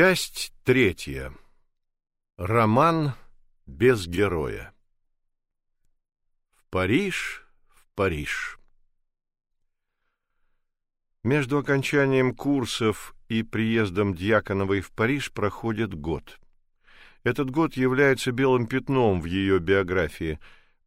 Часть третья. Роман без героя. В Париж, в Париж. Между окончанием курсов и приездом Дьяконовой в Париж проходит год. Этот год является белым пятном в ее биографии.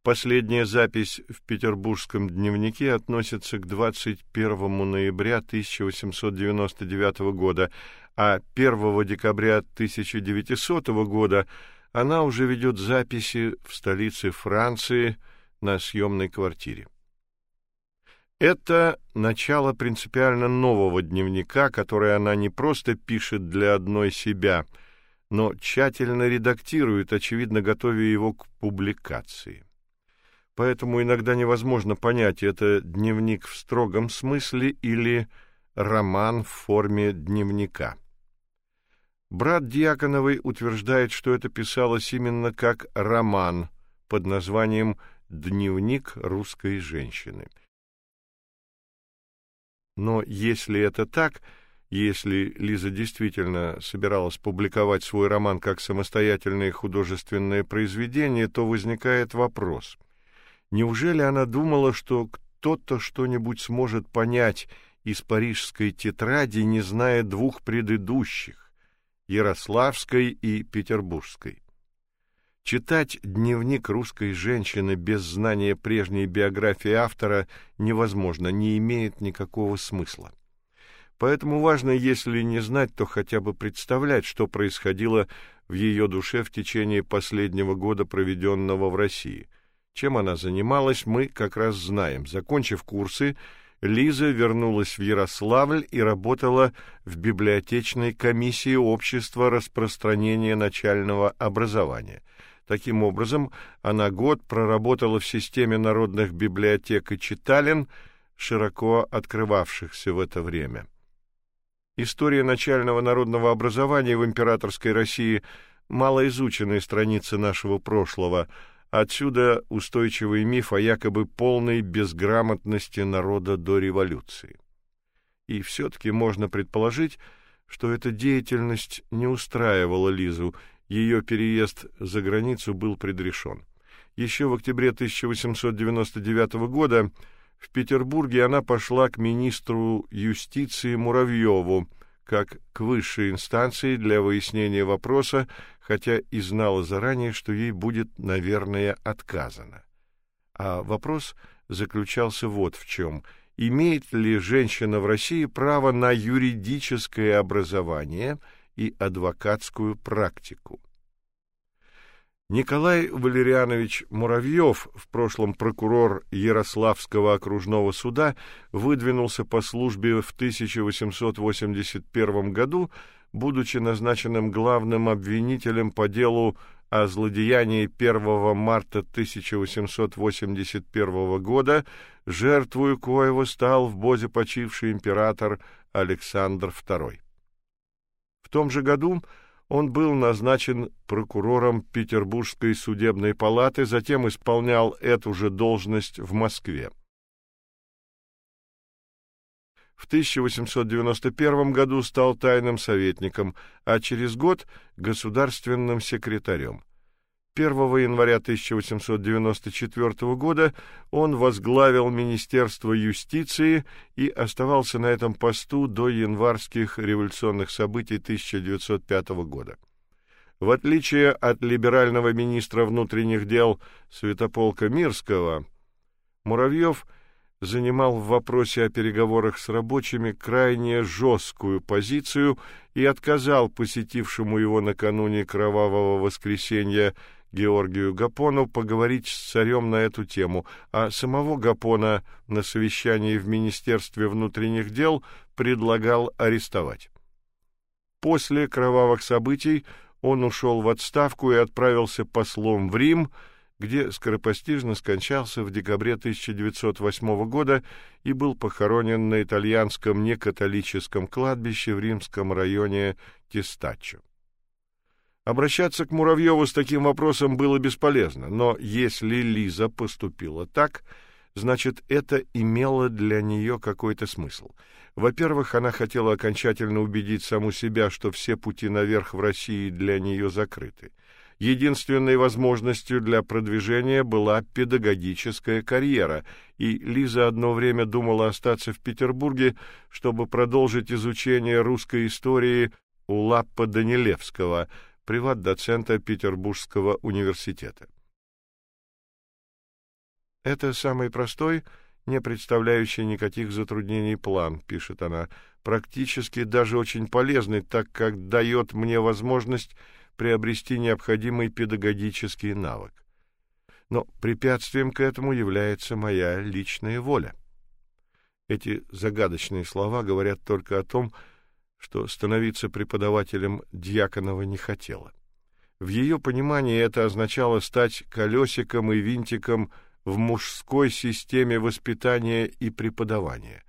Последняя запись в петербургском дневнике относится к 21 ноября 1899 года, а 1 декабря 1900 года она уже ведет записи в столице Франции на съемной квартире. Это начало принципиально нового дневника, который она не просто пишет для одной себя, но тщательно редактирует, очевидно, готовя его к публикации. Поэтому иногда невозможно понять, это дневник в строгом смысле или роман в форме дневника. Брат Дьяконовой утверждает, что это писалось именно как роман под названием «Дневник русской женщины». Но если это так, если Лиза действительно собиралась публиковать свой роман как самостоятельное художественное произведение, то возникает вопрос. Неужели она думала, что кто-то что-нибудь сможет понять из парижской тетради, не зная двух предыдущих? Ярославской и Петербургской. Читать дневник русской женщины без знания прежней биографии автора невозможно, не имеет никакого смысла. Поэтому важно, если не знать, то хотя бы представлять, что происходило в ее душе в течение последнего года, проведенного в России. Чем она занималась, мы как раз знаем. Закончив курсы, Лиза вернулась в Ярославль и работала в библиотечной комиссии общества распространения начального образования. Таким образом, она год проработала в системе народных библиотек и читален, широко открывавшихся в это время. История начального народного образования в императорской России малоизученная страница нашего прошлого – Отсюда устойчивый миф о якобы полной безграмотности народа до революции. И все таки можно предположить, что эта деятельность не устраивала Лизу, ее переезд за границу был предрешен. Еще в октябре 1899 года в Петербурге она пошла к министру юстиции Муравьеву как к высшей инстанции для выяснения вопроса, хотя и знала заранее, что ей будет, наверное, отказано. А вопрос заключался вот в чем: имеет ли женщина в России право на юридическое образование и адвокатскую практику? Николай Валерианович Муравьев, в прошлом прокурор Ярославского окружного суда, выдвинулся по службе в 1881 году, будучи назначенным главным обвинителем по делу о злодеянии 1 марта 1881 года, жертвой коего стал в Бозе почивший император Александр II. В том же году он был назначен прокурором Петербургской судебной палаты, затем исполнял эту же должность в Москве. В 1891 году стал тайным советником, а через год государственным секретарем. 1 января 1894 года он возглавил Министерство юстиции и оставался на этом посту до январских революционных событий 1905 года. В отличие от либерального министра внутренних дел Святополка Мирского, Муравьев занимал в вопросе о переговорах с рабочими крайне жесткую позицию и отказал посетившему его накануне кровавого воскресенья Георгию Гапону поговорить с царем на эту тему, а самого Гапона на совещании в Министерстве внутренних дел предлагал арестовать. После кровавых событий он ушел в отставку и отправился послом в Рим, где скоропостижно скончался в декабре 1908 года и был похоронен на итальянском некатолическом кладбище в римском районе Тестаччо. Обращаться к Муравьеву с таким вопросом было бесполезно, но если Лиза поступила так, значит, это имело для нее какой-то смысл. Во-первых, она хотела окончательно убедить саму себя, что все пути наверх в России для нее закрыты. Единственной возможностью для продвижения была педагогическая карьера, и Лиза одно время думала остаться в Петербурге, чтобы продолжить изучение русской истории у Лаппа Данилевского, приват-доцента Петербургского университета. Это самый простой, не представляющий никаких затруднений план, пишет она, практически даже очень полезный, так как дает мне возможность приобрести необходимый педагогический навык. Но препятствием к этому является моя личная воля. Эти загадочные слова говорят только о том, что становиться преподавателем Дьяконова не хотела. В ее понимании это означало стать колесиком и винтиком в мужской системе воспитания и преподавания.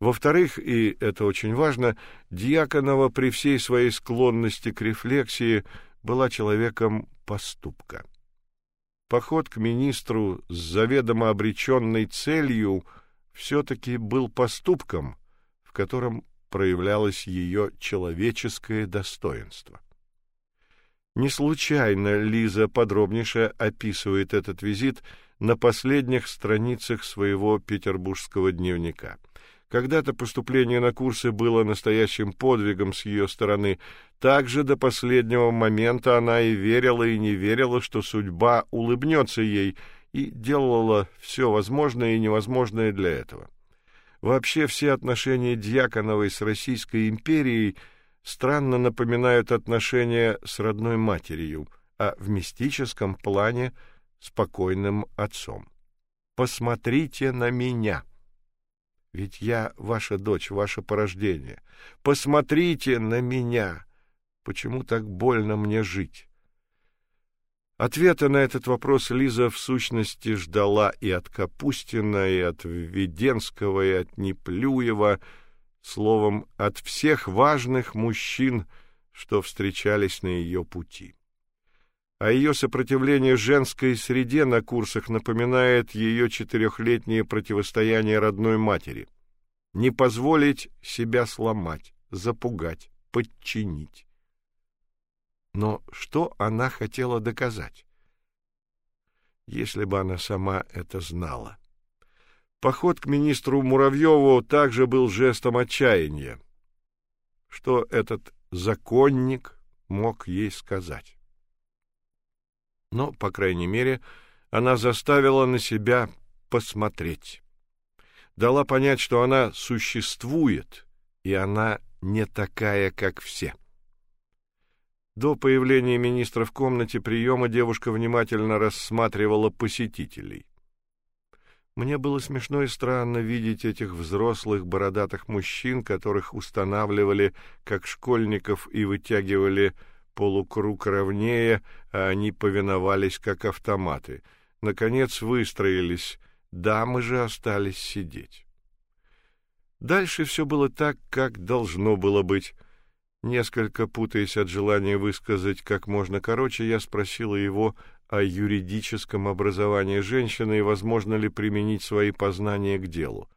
Во-вторых, и это очень важно, Дьяконова при всей своей склонности к рефлексии была человеком поступка. Поход к министру с заведомо обреченной целью все-таки был поступком, в котором проявлялось ее человеческое достоинство. Не случайно Лиза подробнейше описывает этот визит – на последних страницах своего петербургского дневника. Когда-то поступление на курсы было настоящим подвигом с ее стороны. Также до последнего момента она и верила, и не верила, что судьба улыбнется ей, и делала все возможное и невозможное для этого. Вообще все отношения Дьяконовой с Российской империей странно напоминают отношения с родной матерью, а в мистическом плане – спокойным отцом. Посмотрите на меня. Ведь я ваша дочь, ваше порождение. Посмотрите на меня. Почему так больно мне жить? Ответа на этот вопрос Лиза в сущности ждала и от Капустина, и от Введенского, и от Неплюева, словом, от всех важных мужчин, что встречались на ее пути а ее сопротивление женской среде на курсах напоминает ее четырехлетнее противостояние родной матери. Не позволить себя сломать, запугать, подчинить. Но что она хотела доказать? Если бы она сама это знала. Поход к министру Муравьеву также был жестом отчаяния. Что этот законник мог ей сказать? Но, по крайней мере, она заставила на себя посмотреть. Дала понять, что она существует, и она не такая, как все. До появления министра в комнате приема девушка внимательно рассматривала посетителей. Мне было смешно и странно видеть этих взрослых бородатых мужчин, которых устанавливали как школьников и вытягивали полукруг ровнее, а они повиновались как автоматы. Наконец выстроились, дамы же остались сидеть. Дальше все было так, как должно было быть. Несколько путаясь от желания высказать как можно короче, я спросила его о юридическом образовании женщины и возможно ли применить свои познания к делу.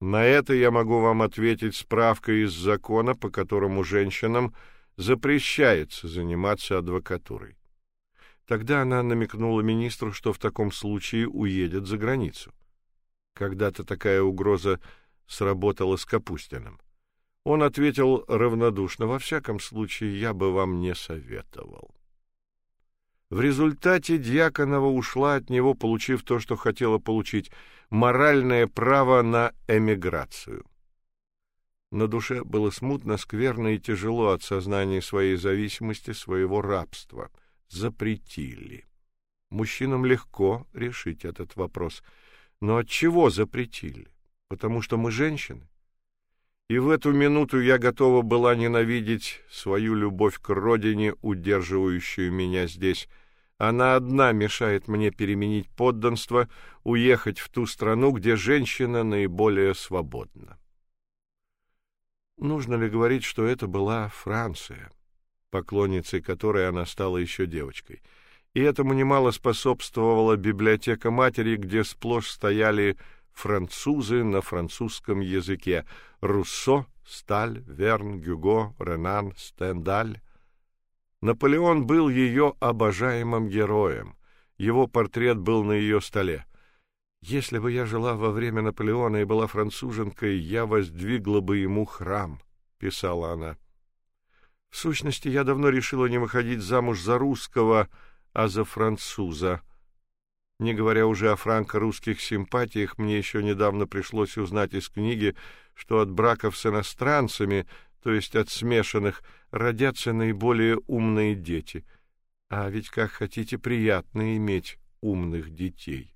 На это я могу вам ответить справкой из закона, по которому женщинам запрещается заниматься адвокатурой. Тогда она намекнула министру, что в таком случае уедет за границу. Когда-то такая угроза сработала с Капустиным. Он ответил равнодушно: "Во всяком случае, я бы вам не советовал". В результате Дьяконова ушла от него, получив то, что хотела получить моральное право на эмиграцию. На душе было смутно, скверно и тяжело от сознания своей зависимости, своего рабства. Запретили. Мужчинам легко решить этот вопрос. Но от чего запретили? Потому что мы женщины. И в эту минуту я готова была ненавидеть свою любовь к родине, удерживающую меня здесь. Она одна мешает мне переменить подданство, уехать в ту страну, где женщина наиболее свободна. Нужно ли говорить, что это была Франция, поклонницей которой она стала еще девочкой? и этому немало способствовала библиотека матери, где сплошь стояли французы на французском языке: Руссо, Сталь, Верн, Гюго, Ренан, Стендаль. Наполеон был ее обожаемым героем. Его портрет был на ее столе. Если бы я жила во время Наполеона и была француженкой, я воздвигла бы ему храм, писала она. В сущности, я давно решила не выходить замуж за русского, а за француза. Не говоря уже о франко-русских симпатиях, мне еще недавно пришлось узнать из книги, что от браков с иностранцами, то есть от смешанных, родятся наиболее умные дети. А ведь как хотите приятно иметь умных детей.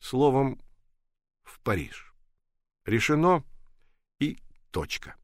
Словом, в Париж. Решено и точка.